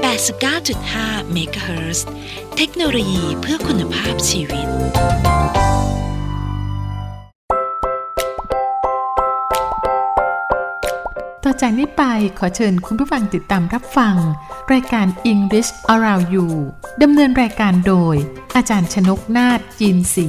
89.5 MHz เทคโนโลยีเพื่อคุณภาพชีวิต ต่อจากนี้ไปขอเชิญคุณผู้ฟังติดตามรับฟัง รายการ English Around You ดำเนินรายการโดย อาจารย์ชนกนาฏจีนศรี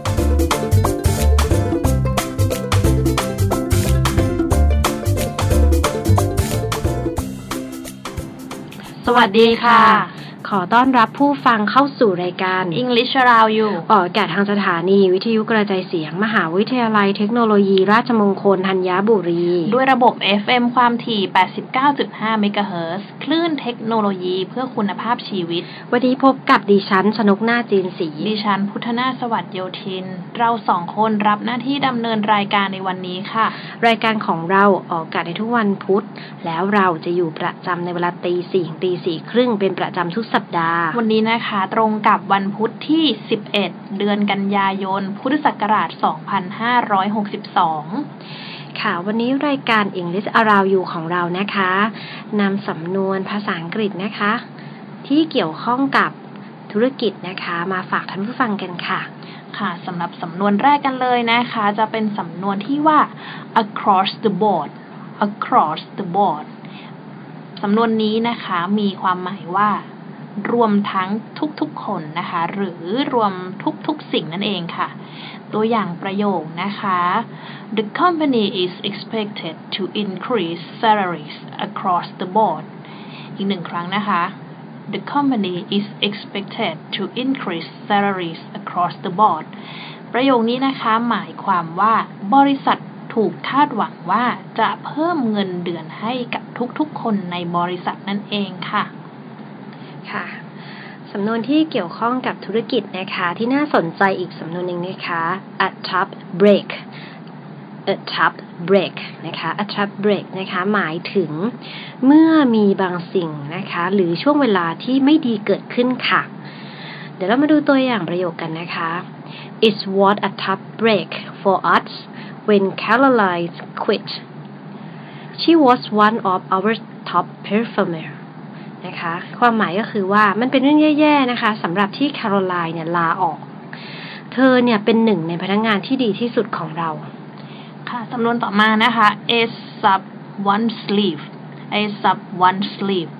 วัสดีค่ะ ขขอต้อนรับผู้ฟังเข้าสู่รายการ English Around You ออกอากาศทางสถานี วิทยุกระจายเสียง มหาวิทยาลัยเทคโนโลยี ราชมงคลธัญบุรี ด้วยระบบ FM ความถี่ 89.5เมกะเฮิรตซ์คลื่นเทคโนโลยีเพื่อคุณภาพชีวิต วันนี้พบกับดิฉัน ชนกหน้าจีนสี ดิฉัน พุทธนาสวัสดิ์โยธิน เราสองคนรับหน้าที่ดำเนินรายการในวันนี้ค่ะ รายการของเราออกอากาศในทุกวันพุธ แล้วเราจะอยู่ประจำในเวลาตีสี่ถึงตีสี่ครึ่งเป็นประจำทุกสัปดาห์ วันนี้นะคะตรงกับวันพุธที่ 11 เดือนกันยายน พุทธศักราช 2562ค่ะวันนี้รายการ English Around You ของเรานะคะนำสำนวนภาษาอังกฤษนะคะ ที่เกี่ยวข้องกับธุรกิจนะคะ มาฝากท่านผู้ฟังกันค่ะ ค่ะสำหรับสำนวนแรกกันเลยนะคะ จะเป็นสำนวนที่ว่า across the board across the board สำนวนนี้นะคะมีความหมายว่า รวมทั้งทุกๆคนนะคะ หรือรวมทุกๆสิ่งนั่นเองค่ะ ตัวอย่างประโยคนะคะ The company is expected to increase salaries across the board อีกหนึ่งครั้งนะคะ The company is expected to increase salaries across the board ประโยคนี้นะคะหมายความว่าบริษัทถูกคาดหวังว่าจะเพิ่มเงินเดือนให้กับทุกๆคนในบริษัทนั่นเองค่ะ ค่ะสำนวนที่เกี่ยวข้องกับธุรกิจนะคะที่น่าสนใจอีกสำนวนหนึ่งนะคะ a top break a top break นะคะ a top break นะคะ หมายถึงเมื่อมีบางสิ่งนะคะ หรือช่วงเวลาที่ไม่ดีเกิดขึ้นค่ะ เดี๋ยวเรามาดูตัวอย่างประโยคกันนะคะ it's was a tough break for us when Caroline quit she was one of our top performers นะคะ ความหมายก็คือว่ามันเป็นเรื่องแย่ๆนะคะสำหรับที่แคโรไลน์เนี่ยลาออก เธอเนี่ยเป็นหนึ่งในพนักงานที่ดีที่สุดของเรา ค่ะสำนวนต่อมานะคะ a sub one sleeve a sub one sleeve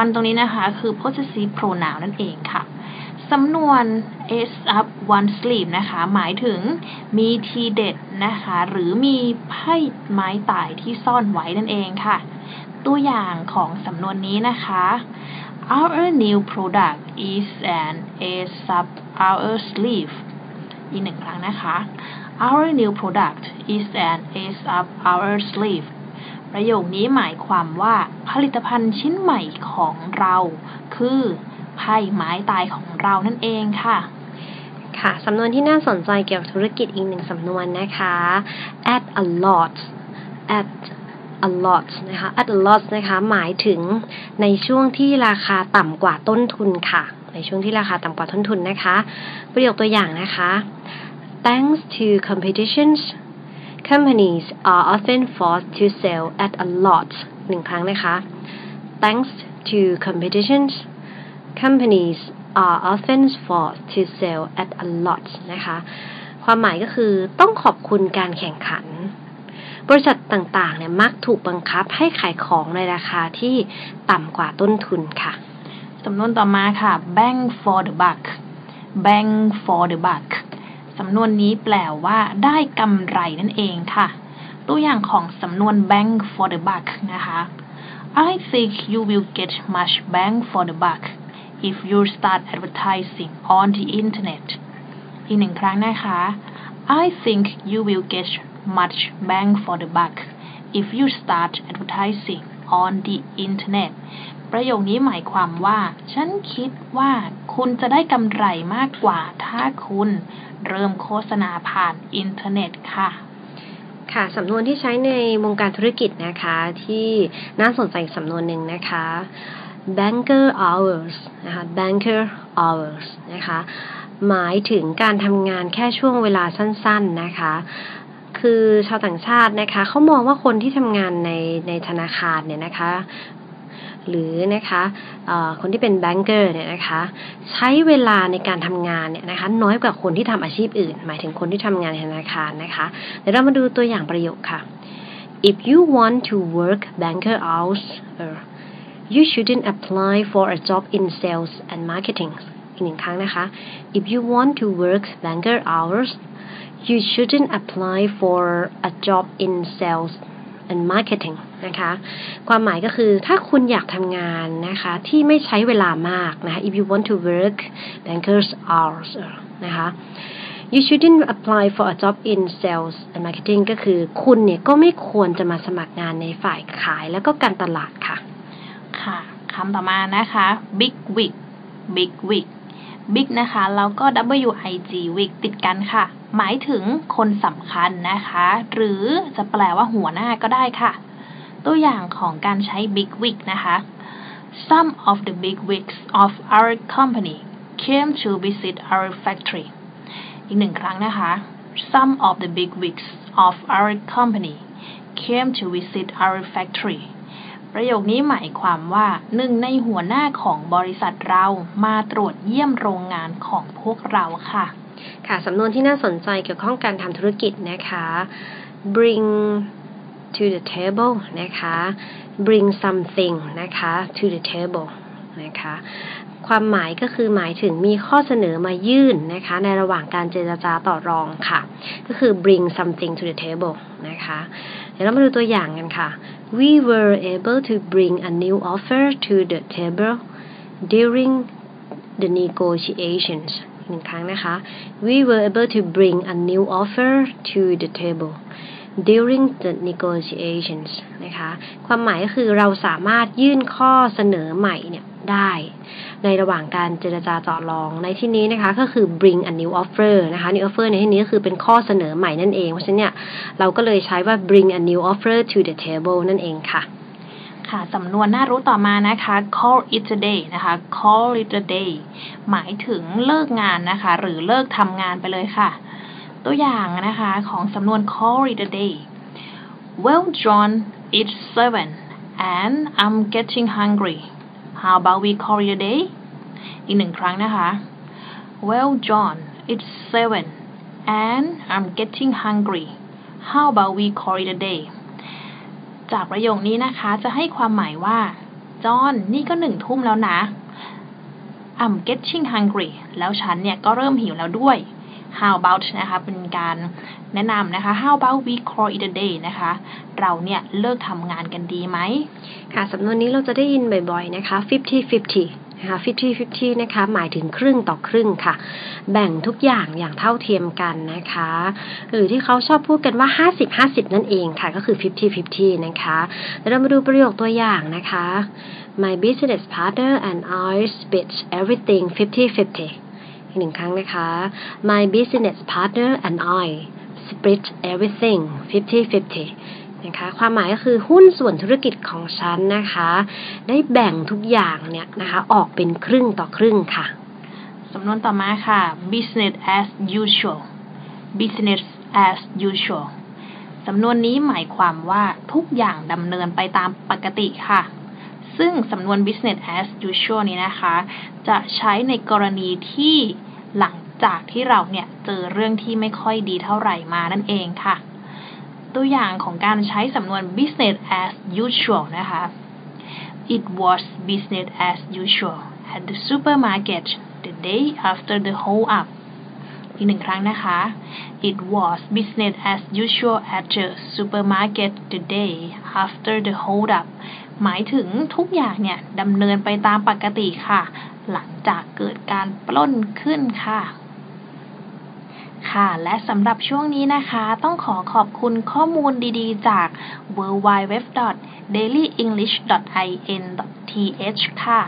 one ตรงนี้นะคะ คือ possessive pronoun นั่นเองค่ะสำนวน a up one sleeve นะคะ หมายถึงมีทีเด็ดนะคะ หรือมีไพ่ไม้ตายที่ซ่อนไว้นั่นเองค่ะ ตัวอย่างของสำนวนนี้นะคะ our new product is an a sub our sleeve อีกหนึ่งครั้งนะคะ our new product is an ace up our sleeve ประโยคนี้หมายความว่าผลิตภัณฑ์ชิ้นใหม่ของเรา คือไพ่ไม้ตายของเรานั่นเองค่ะค่ะ สำนวนที่น่าสนใจเกี่ยวกับธุรกิจอีกหนึ่งสำนวนนะคะ at a lot at a lot นะคะ at a lot นะคะหมายถึงในช่วงที่ราคาต่ำกว่าต้นทุนค่ะ ในช่วงที่ราคาต่ำกว่าต้นทุนนะคะ ประโยคตัวอย่างนะคะ thanks to competitions companies are often forced to sell at a lot หนึ่งครั้งนะคะ thanks to competitions companies are often forced to sell at a lot นะคะ ความหมายก็คือต้องขอบคุณการแข่งขัน บริษัทต่างๆเนี่ยมักถูกบังคับให้ขายของในราคาที่ต่ำกว่าต้นทุนค่ะสำนวนต่อมาค่ะ bang for the buck bang for the buck สำนวนนี้แปลว่าได้กำไรนั่นเองค่ะ ตัวอย่างของสำนวน bang for the buck นะคะ I think you will get much bang for the buck if you start advertising on the internet อีกหนึ่งครั้งนะคะ I think you will get much bang for the buck if you start advertising on the internet ประโยคนี้หมายความว่า ฉันคิดว่าคุณจะได้กำไรมากกว่า ถ้าคุณเริ่มโฆษณาผ่านอินเทอร์เน็ตค่ะ ค่ะสำนวนที่ใช้ในวงการธุรกิจนะคะ ที่น่าสนใจสำนวนหนึ่งนะคะ banker hours นะคะ banker hours นะคะ หมายถึงการทำงานแค่ช่วงเวลาสั้น ๆ นะคะ คือชาวต่างชาตินะคะเขามองว่าคนที่ทำงานในในธนาคารเนี่ยนะคะ หรือนะคะคนที่เป็นแบงเกอร์เนี่ยนะคะใช้เวลาในการทำงานเนี่ยนะคะน้อยกว่าคนที่ทำอาชีพอื่น หมายถึงคนที่ทำงานในธนาคารนะคะเดี๋ยวเรามาดูตัวอย่างประโยคค่ะ if you want to work banker hours you shouldn't apply for a job in sales and marketing อีกหนึ่งครั้งนะคะ if you want to work banker hours you shouldn't apply for a job in sales and marketing นะคะ ความหมายก็คือถ้าคุณอยากทำงานนะคะ ที่ไม่ใช้เวลามากนะคะ if you want to work bankers hours นะคะ you shouldn't apply for a job in sales and marketing ก็คือคุณเนี่ยก็ไม่ควรจะมาสมัครงานในฝ่ายขายแล้วก็การตลาดค่ะ ค่ะคำต่อมานะคะ big wig big wig big นะคะแล้วก็ wig wig ติดกันค่ะ หมายถึงคนสำคัญนะคะ หรือจะแปลว่าหัวหน้าก็ได้ค่ะ ตัวอย่างของการใช้ big wig นะคะ some of the big wigs of our company came to visit our factory อีกหนึ่งครั้งนะคะ some of the big wigs of our company came to visit our factory ประโยคนี้หมายความว่าหนึ่งในหัวหน้าของบริษัทเรามาตรวจเยี่ยมโรงงานของพวกเราค่ะ ค่ะสำนวนที่น่าสนใจเกี่ยวข้องการทำธุรกิจนะคะ bring to the table นะคะ bring something นะคะ to the table นะคะความหมายก็คือหมายถึงมีข้อเสนอมายื่นนะคะ ในระหว่างการเจรจาต่อรองค่ะ ก็คือ bring something to the table นะคะ เดี๋ยวเรามาดูตัวอย่างกันค่ะ we were able to bring a new offer to the table during the negotiations หนึ่งครั้งนะคะ we were able to bring a new offer to the table During the negotiations นะคะ ความหมายก็คือเราสามารถยื่นข้อเสนอใหม่เนี่ยได้ ในระหว่างการเจรจาต่อรองในที่นี้นะคะ ก็คือ bring a new offer นะคะ new offer ในที่นี้ก็คือเป็นข้อเสนอใหม่นั่นเอง เพราะฉะนั้นเนี่ยเราก็เลยใช้ว่า bring a new offer to the table นั่นเองค่ะค่ะสำนวนน่ารู้ต่อมานะคะ call it a day นะคะ call it a day หมายถึงเลิกงานนะคะ หรือเลิกทำงานไปเลยค่ะ ตัวอย่างนะคะของสำนวน call it a day Well John it's seven and I'm getting hungry How about we call it a day อีกหนึ่งครั้งนะคะ Well John it's seven and I'm getting hungry How about we call it a day จากประโยคนี้นะคะจะให้ความหมายว่า จอห์นนี่ก็หนึ่งทุ่มแล้วนะ I'm getting hungry แล้วฉันเนี่ยก็เริ่มหิวแล้วด้วย How about นะคะเป็นการแนะนำนะคะ How about we call it a day นะคะ เราเนี่ยเลิกทำงานกันดีไหมค่ะสำนวนนี้เราจะได้ยินบ่อยๆนะคะ 50-50นะคะ50-50 นะคะ หมายถึงครึ่งต่อครึ่งค่ะ แบ่งทุกอย่างอย่างเท่าเทียมกันนะคะ หรือที่เขาชอบพูดกันว่า 50-50 นั่นเองค่ะ ก็คือ 50-50 นะคะแล้วเรามาดูประโยคตัวอย่างนะคะ My business partner and I split everything 50-50 อีกหนึ่งครั้งนะคะ My business partner and I split everything 50-50 นะคะ ความหมายก็คือหุ้นส่วนธุรกิจของฉันนะคะ ได้แบ่งทุกอย่างเนี่ยนะคะออกเป็นครึ่งต่อครึ่งค่ะ สำนวนต่อมาค่ะ business as usual business as usual สำนวนนี้หมายความว่าทุกอย่างดำเนินไปตามปกติค่ะ ซึ่งสำนวน business as usual นี้นะคะ จะใช้ในกรณีที่ หลังจากที่เราเนี่ยเจอเรื่องที่ไม่ค่อยดีเท่าไหร่มานั่นเองค่ะ ตัวอย่างของการใช้สำนวน business as usual นะคะ It was business as usual at the supermarket the day after the hold up อีกหนึ่งครั้งนะคะ It was business as usual at the supermarket the day after the hold up หมายถึงทุกอย่างเนี่ยดำเนินไปตามปกติค่ะ หลังจากเกิดการปล้นขึ้นค่ะ ค่ะ และสำหรับช่วงนี้นะคะ ต้องขอขอบคุณข้อมูลดีๆ จาก w w w d a i l y e n g l i s h i n t h ค่ะ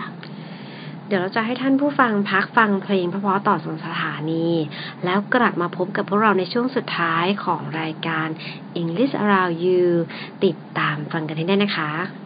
เดี๋ยวเราจะให้ท่านผู้ฟังพักฟังเพลงเพราะๆต่อสงสถานี แล้วกลับมาพบกับพวกเราในช่วงสุดท้ายของรายการ English Around You ติดตามฟังกันให้ได้นะคะ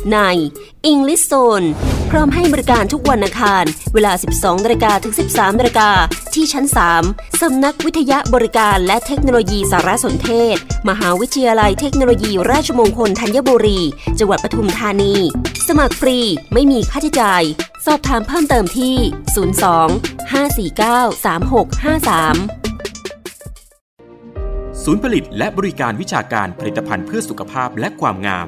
ใน English Zone พร้อมให้บริการทุกวันอังคาร เวลา 12นาฬิกาถึง 13นาฬิกาที่ชั้น 3 สำนักวิทยาบริการและเทคโนโลยีสารสนเทศ มหาวิทยาลัยเทคโนโลยี ราชมงคลธัญบุรี จังหวัดปทุมธานี สมัครฟรีไม่มีค่าใช้จ่าย สอบถามเพิ่มเติมที่ 02 549 3653ศูนย์ผลิตและบริการวิชาการผลิตภัณฑ์เพื่อสุขภาพและความงาม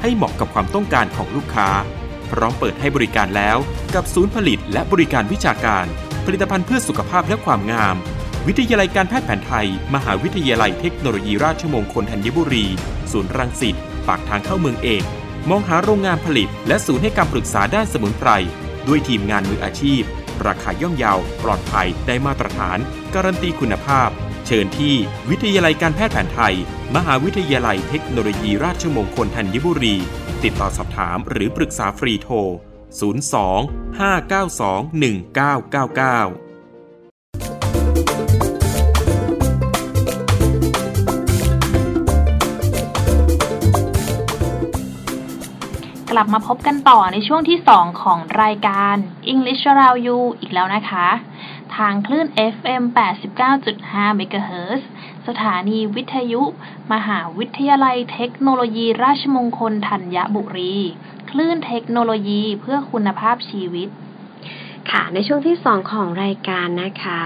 ให้เหมาะกับความต้องการของลูกค้า พร้อมเปิดให้บริการแล้วกับศูนย์ผลิตและบริการวิชาการ ผลิตภัณฑ์เพื่อสุขภาพและความงาม วิทยาลัยการแพทย์แผนไทย มหาวิทยาลัยเทคโนโลยีราชมงคลธัญบุรี ศูนย์รังสิตปากทางเข้าเมืองเอกมองหาโรงงานผลิต และศูนย์ให้การปรึกษาด้านสมุนไพรด้วยทีมงานมืออาชีพ ราคาย่อมเยาปลอดภัยได้มาตรฐาน การันตีคุณภาพ เชิญที่วิทยาลัยการแพทย์แผนไทย มหาวิทยาลัยเทคโนโลยีราชมงคลธัญบุรี ติดต่อสอบถามหรือปรึกษาฟรีโทร 02 592 1999กลับมาพบกันต่อในช่วงที่ 2 ของรายการ English Around You อีกแล้วนะคะ ทางคลื่น FM 89.5 MHz สถานีวิทยุ มหาวิทยาลัยเทคโนโลยีราชมงคลธัญบุรี คลื่นเทคโนโลยีเพื่อคุณภาพชีวิต ค่ะ ในช่วงที่ 2 ของรายการนะคะ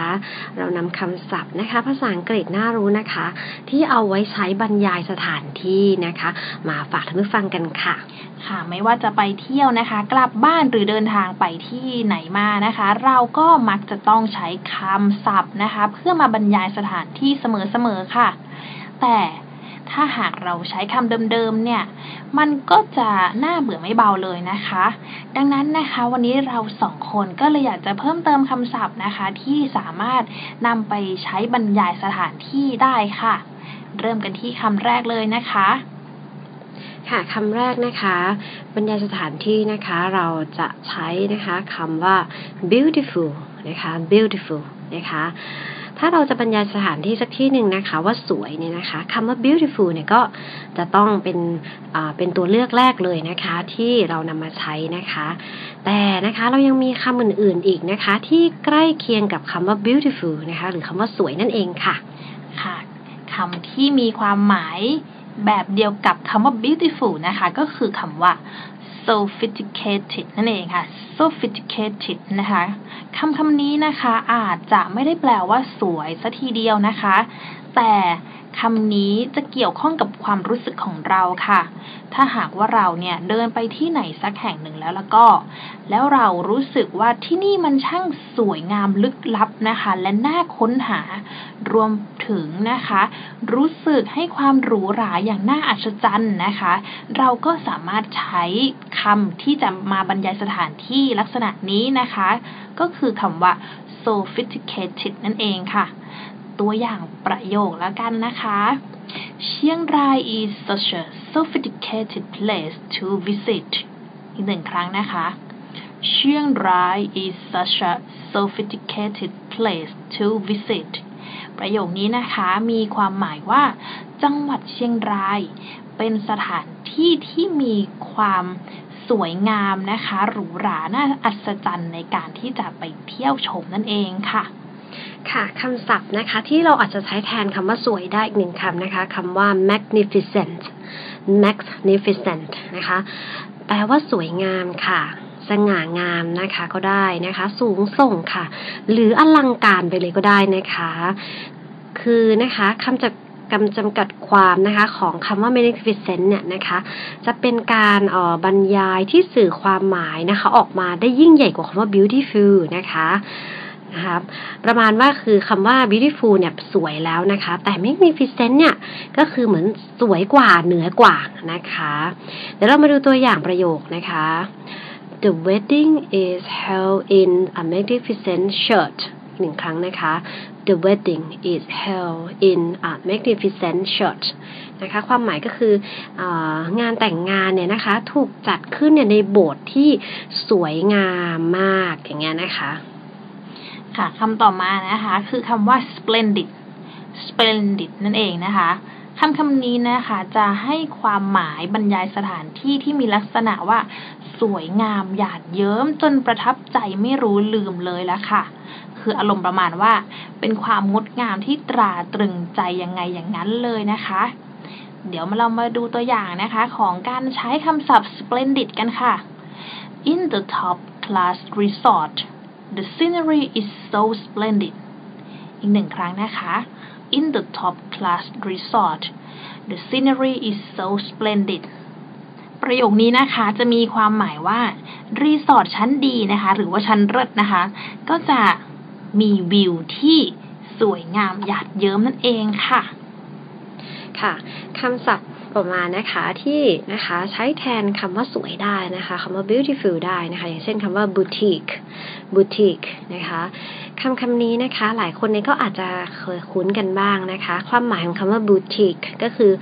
เรานำคำศัพท์นะคะ ภาษาอังกฤษน่ารู้นะคะ ที่เอาไว้ใช้บรรยายสถานที่นะคะ มาฝากท่านผู้ฟังกันค่ะ ค่ะ ไม่ว่าจะไปเที่ยวนะคะ กลับบ้านหรือเดินทางไปที่ไหนมานะคะ เราก็มักจะต้องใช้คำศัพท์นะคะ เพื่อมาบรรยายสถานที่เสมอๆค่ะ แต่ ถ้าหากเราใช้คำเดิมๆเนี่ย มันก็จะน่าเบื่อไม่เบาเลยนะคะ ดังนั้นนะคะวันนี้เราสองคนก็เลยอยากจะเพิ่มเติมคำศัพท์นะคะ ที่สามารถนำไปใช้บรรยายสถานที่ได้ค่ะ เริ่มกันที่คำแรกเลยนะคะค่ะคำแรกนะคะ บรรยายสถานที่นะคะเราจะใช้นะคะคำว่า beautiful นะคะ beautiful นะคะ ถ้าเราจะบรรยายสถานที่สักที่หนึ่งนะคะ ว่าสวยเนี่ยนะคะคำว่า beautiful เนี่ยก็จะต้องเป็นเป็นตัวเลือกแรกเลยนะคะ ที่เรานำมาใช้นะคะ แต่นะคะเรายังมีคำอื่นๆอีกนะคะ ที่ใกล้เคียงกับคำว่า beautiful นะคะ หรือคำว่าสวยนั่นเองค่ะค่ะคำที่มีความหมายแบบเดียวกับคำว่า beautiful นะคะ ก็คือคำว่า sophisticated นั่นเองค่ะ sophisticated นะคะคำคำนี้นะคะอาจจะไม่ได้แปลว่าสวยซะทีเดียวนะคะ แต่ คำนี้จะเกี่ยวข้องกับความรู้สึกของเราค่ะ ถ้าหากว่าเราเนี่ยเดินไปที่ไหนสักแห่งหนึ่งแล้วแล้วก็ แล้วเรารู้สึกว่าที่นี่มันช่างสวยงามลึกลับนะคะ และน่าค้นหา รวมถึงนะคะ รู้สึกให้ความหรูหราอย่างน่าอัศจรรย์นะคะ เราก็สามารถใช้คำที่จะมาบรรยายสถานที่ลักษณะนี้นะคะ ก็คือคำว่า sophisticated นั่นเองค่ะ ตัวอย่างประโยคแล้วกันนะคะ เชียงราย is such a sophisticated place to visit อีกหนึ่งครั้งนะคะ เชียงราย is such a sophisticated place to visit ประโยคนี้นะคะมีความหมายว่า จังหวัดเชียงราย เป็นสถานที่ที่มีความสวยงามนะคะหรูหราน่าอัศจรรย์ในการที่จะไปเที่ยวชมนั่นเองค่ะ ค่ะคำศัพท์นะคะที่เราอาจจะใช้แทนคำว่าสวยได้อีกหนึ่งคำนะคะคำว่า magnificent magnificent นะคะ แปลว่าสวยงามค่ะ สง่างามนะคะก็ได้นะคะ สูงส่งค่ะ หรืออลังการไปเลยก็ได้นะคะ คือนะคะคำจะกำจำกัดความนะคะของคำว่า magnificent เนี่ยนะคะ จะเป็นการออบรรยายที่สื่อความหมายนะคะ ออกมาได้ยิ่งใหญ่กว่าคำว่า beautiful นะคะ นะคะประมาณว่าคือคำว่า beautiful เนี่ยสวยแล้วนะคะ แต่ magnificent เนี่ยก็คือเหมือนสวยกว่าเหนือกว่านะคะ เดี๋ยวเรามาดูตัวอย่างประโยคนะคะ The wedding is held in a magnificent church หนึ่งครั้งนะคะ The wedding is held in a magnificent church นะคะความหมายก็คือองานแต่งงานเนี่ยนะคะถูกจัดขึ้นเนี่ยในโบสถ์ที่สวยงามมากอย่างเงี้ยนะคะ ค่ะคำต่อมานะคะ คือคำว่า splendid splendid นั่นเองนะคะคำคำนี้นะคะจะให้ความหมายบรรยายสถานที่ที่มีลักษณะว่า สวยงามหยาดเยิ้มจนประทับใจไม่รู้ลืมเลยละค่ะ คืออารมณ์ประมาณว่า เป็นความงดงามที่ตราตรึงใจยังไงอย่างนั้นเลยนะคะ เดี๋ยวมาเรามาดูตัวอย่างนะคะของการใช้คำศัพท์ splendid กันค่ะ in the top class resort the scenery is so splendid อีกหนึ่งครั้งนะคะ in the top class resort the scenery is so splendid ประโยคนี้นะคะจะมีความหมายว่ารีสอร์ทชั้นดีนะคะ หรือว่าชั้นเลิศนะคะ ก็จะมีวิวที่สวยงามหยาดเยิ้มนั่นเองค่ะ ค่ะคำศัพท์ ประมาณนะคะที่นะคะใช้แทนคำว่าสวยได้นะคะคำว่า beautiful ได้นะคะ อย่างเช่นคำว่า boutique boutique นะคะ คำคำนี้นะคะ หลายคนเนี่ยก็อาจจะเคยคุ้นกันบ้างนะคะ ความหมายของคำว่า boutique ก็คือ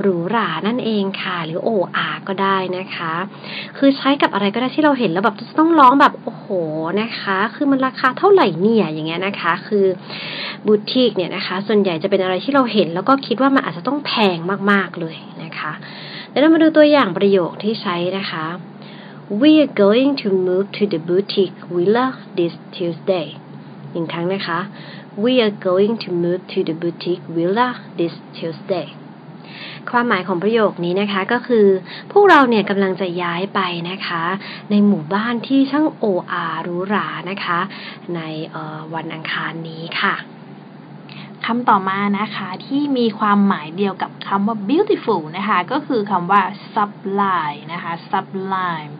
หรูหรานั่นเองค่ะ หรือโออาก็ได้นะคะ คือใช้กับอะไรก็ได้ที่เราเห็นแล้วแบบต้องร้องแบบโอ้โหนะคะ คือมันราคาเท่าไหร่เนี่ยอย่างเงี้ยนะคะ คือบูติกเนี่ยนะคะ ส่วนใหญ่จะเป็นอะไรที่เราเห็น แล้วก็คิดว่ามันอาจจะต้องแพงมากๆเลยนะคะเดี๋ยวเรามาดูตัวอย่างประโยคที่ใช้นะคะ We are going to move to the boutique villa this Tuesday อีกครั้งนะคะ We are going to move to the boutique villa this Tuesday ความหมายของประโยคนี้นะคะก็คือ พวกเราเนี่ยกำลังจะย้ายไปนะคะ ในหมู่บ้านที่ช่างโออาหรูหรานะคะ ในวันอังคารนี้ค่ะ คำต่อมานะคะที่มีความหมายเดียวกับคำว่า beautiful นะคะก็คือคำว่า sublime นะคะ sublime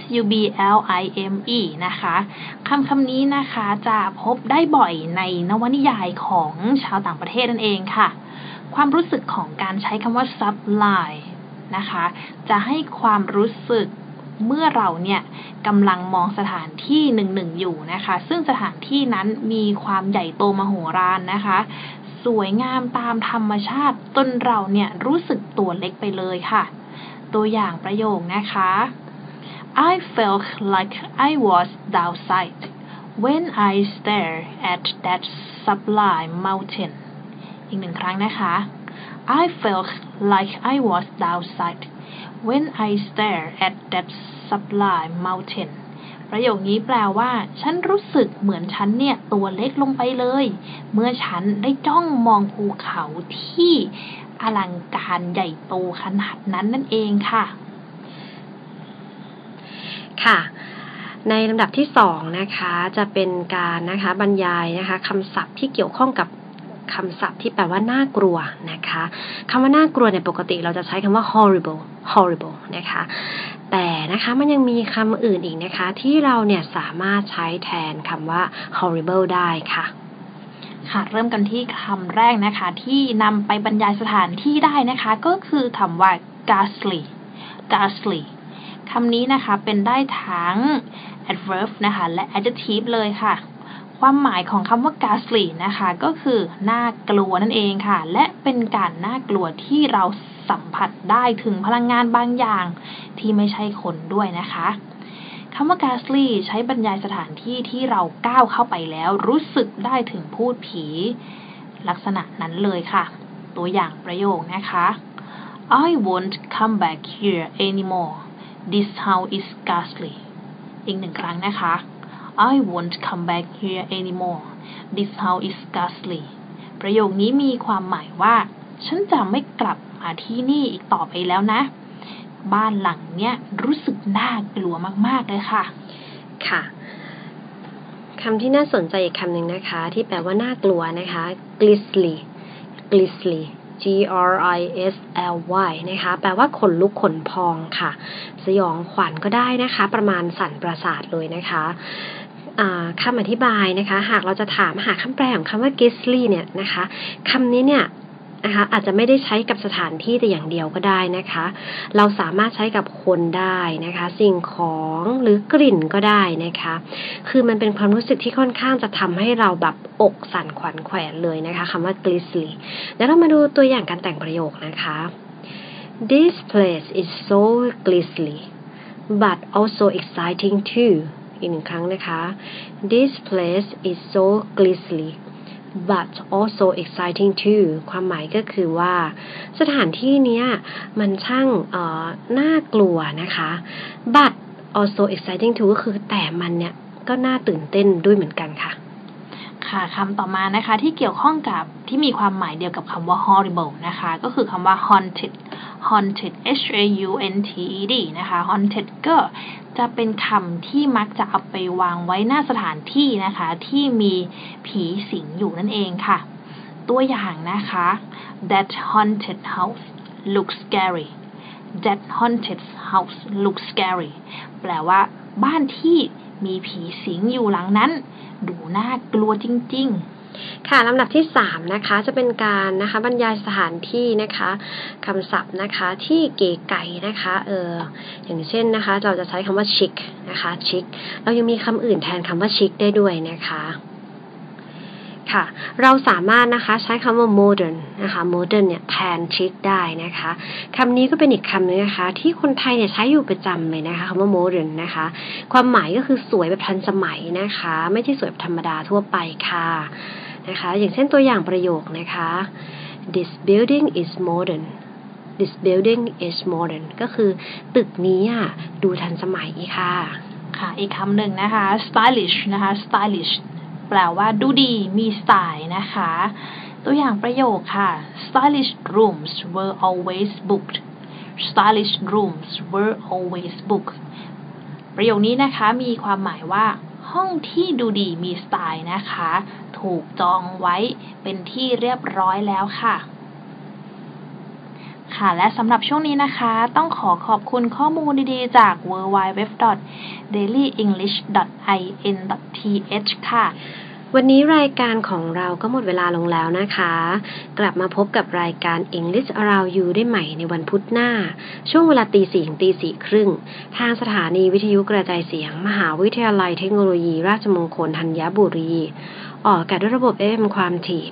s u b l i m e นะคะคำคำนี้นะคะจะพบได้บ่อยในนวนิยายของชาวต่างประเทศนั่นเองค่ะ ความรู้สึกของการใช้คำว่า sublime นะคะ จะให้ความรู้สึก เมื่อเราเนี่ยกำลังมองสถานที่หนึ่งหนึ่งอยู่นะคะ ซึ่งสถานที่นั้นมีความใหญ่โตมโหฬารนะคะ สวยงามตามธรรมชาติจนเราเนี่ยรู้สึกตัวเล็กไปเลยค่ะ ตัวอย่างประโยคนะคะ I felt like I was downside when I stared at that sublime mountain อีกหนึ่งครั้งนะคะ I felt like I was downside when I stare at that sublime mountain ประโยคนี้แปลว่า ฉันรู้สึกเหมือนฉันเนี่ย ตัวเล็กลงไปเลย เมื่อฉันได้จ้องมองภูเขาที่อลังการใหญ่โตขนาดนั้นนั่นเองค่ะ ค่ะ ในลำดับที่สองนะคะ จะเป็นการนะคะบรรยายนะคะคำศัพท์ที่เกี่ยวข้องกับ คำศัพท์ที่แปลว่าน่ากลัวนะคะคำว่าน่ากลัวเนี่ยปกติเราจะใช้คำว่า horrible horrible นะคะแต่นะคะมันยังมีคำอื่นอีกนะคะ ที่เราเนี่ยสามารถใช้แทนคำว่า horrible ได้ค่ะค่ะเริ่มกันที่คำแรกนะคะ ที่นำไปบรรยายสถานที่ได้นะคะ ก็คือคำว่า ghastly ghastly คำนี้นะคะเป็นได้ทั้ง adverb นะคะ และ adjective เลยค่ะ ความหมายของคำว่า ghastly นะคะ ก็คือน่ากลัวนั่นเองค่ะ และเป็นการน่ากลัวที่เราสัมผัสได้ถึงพลังงานบางอย่าง ที่ไม่ใช่คนด้วยนะคะคำว่า ghastly ใช้บรรยายสถานที่ที่เราก้าวเข้าไปแล้วรู้สึกได้ถึงพูดผีลักษณะนั้นเลยค่ะ ตัวอย่างประโยคนะคะ I won't come back here anymore this house is ghastly อีกหนึ่งครั้งนะคะ I won't come back here anymore this house is ghastly ประโยคนี้มีความหมายว่า ฉันจะไม่กลับมาที่นี่อีกต่อไปแล้วนะ บ้านหลังเนี้ยรู้สึกน่ากลัวมาก ๆ เลยค่ะ ค่ะคำที่น่าสนใจอีกคำหนึ่งนะคะ ที่แปลว่าน่ากลัวนะคะ grisly grisly G R I S L Y นะคะ แปลว่าขนลุกขนพองค่ะ สยองขวัญก็ได้นะคะ ประมาณสั่นประสาทเลยนะคะ คำอธิบายนะคะ หากเราจะถามหาคำแปลของคำว่า grisly เนี่ยนะคะคำนี้เนี่ยนะคะอาจจะไม่ได้ใช้กับสถานที่แต่อย่างเดียวก็ได้นะคะ เราสามารถใช้กับคนได้นะคะ สิ่งของหรือกลิ่นก็ได้นะคะ คือมันเป็นความรู้สึกที่ค่อนข้างจะทำให้เราแบบอกสั่นขวัญแขวนเลยนะคะคำว่า grisly แล้วเรามาดูตัวอย่างการแต่งประโยคนะคะ This place is so grisly but also exciting too อีกหนึ่งครั้งนะคะ This place is so grisly but also exciting too ความหมายก็คือว่า สถานที่นี้มันช่างน่ากลัวนะคะ but also exciting too ก็คือแต่มันเนี่ย ก็น่าตื่นเต้นด้วยเหมือนกันค่ะ ค่ะคำต่อมานะคะที่เกี่ยวข้องกับที่มีความหมายเดียวกับคำว่า horrible นะคะ ก็คือคำว่า haunted haunted h a u n t e d นะคะ haunted ก็จะเป็นคำที่มักจะเอาไปวางไว้หน้าสถานที่นะคะ ที่มีผีสิงอยู่นั่นเองค่ะ ตัวอย่างนะคะ that haunted house looks scary that haunted house looks scary แปลว่าบ้านที่ มีผีสิงอยู่หลังนั้น ดูน่ากลัวจริง ๆ ค่ะลำดับที่3นะคะจะเป็นการนะคะบรรยายสถานที่นะคะคำศัพท์นะคะที่เก๋ไก่นะคะเอออย่างเช่นนะคะ เราจะใช้คำว่าชิคนะคะชิคเรายังมีคำอื่นแทนคำว่าชิคได้ด้วยนะคะ ค่ะ เราสามารถนะคะใช้คำว่า modern นะคะ modern เนี่ยแทนชิคได้นะคะคำนี้ก็เป็นอีกคำนึงนะคะ ที่คนไทยเนี่ยใช้อยู่ประจำเลยนะคะคำว่า modern นะคะ ความหมายก็คือสวยแบบทันสมัยนะคะ ไม่ใช่สวยแบบธรรมดาทั่วไปค่ะนะคะ อย่างเช่นตัวอย่างประโยคนะคะ this building is modern this building is modern ก็คือตึกนี้ดูทันสมัยค่ะ ค่ะ อีกคำหนึ่งนะคะ stylish นะคะ stylish แปลว่าดูดีมีสไตล์นะคะ ตัวอย่างประโยคค่ะ stylish rooms were always booked stylish rooms were always booked ประโยคนี้นะคะมีความหมายว่า ห้องที่ดูดีมีสไตล์นะคะ ถูกจองไว้เป็นที่เรียบร้อยแล้วค่ะ ค่ะ และสำหรับช่วงนี้นะคะ ต้องขอขอบคุณข้อมูลดีๆ จาก w w w d a i l y e n g l i s h i n t h ค่ะ วันนี้รายการของเราก็หมดเวลาลงแล้วนะคะ กลับมาพบกับรายการ English Around You ได้ใหม่ในวันพุธหน้า ช่วงเวลาตีสี่ถึงตีสี่ครึ่ง ทางสถานีวิทยุกระจายเสียง มหาวิทยาลัยเทคโนโลยี ราชมงคลธัญบุรี ออกอากาศด้วยระบบ FM ความถี่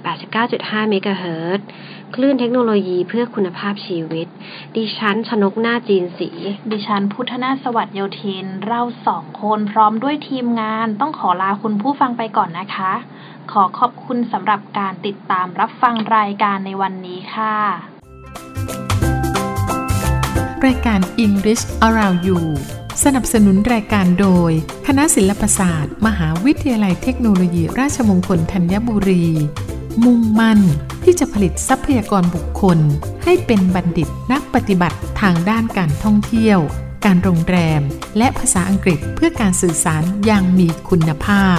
89.5 เมกะเฮิรตซ์ คลื่นเทคโนโลยีเพื่อคุณภาพชีวิต ดิฉันชนกหน้าจีนสี ดิฉันพุทธนาสวัสดิ์โยธิน เราสองคนพร้อมด้วยทีมงาน ต้องขอลาคุณผู้ฟังไปก่อนนะคะ ขอขอบคุณสำหรับการติดตามรับฟังรายการในวันนี้ค่ะ รายการ English Around You สนับสนุนรายการโดย คณะศิลปศาสตร์ มหาวิทยาลัยเทคโนโลยีราชมงคลธัญบุรี มุ่งมั่น ที่จะผลิตทรัพยากรบุคคล ให้เป็นบัณฑิตนักปฏิบัติทางด้านการท่องเที่ยว การโรงแรม และภาษาอังกฤษเพื่อการสื่อสารอย่างมีคุณภาพ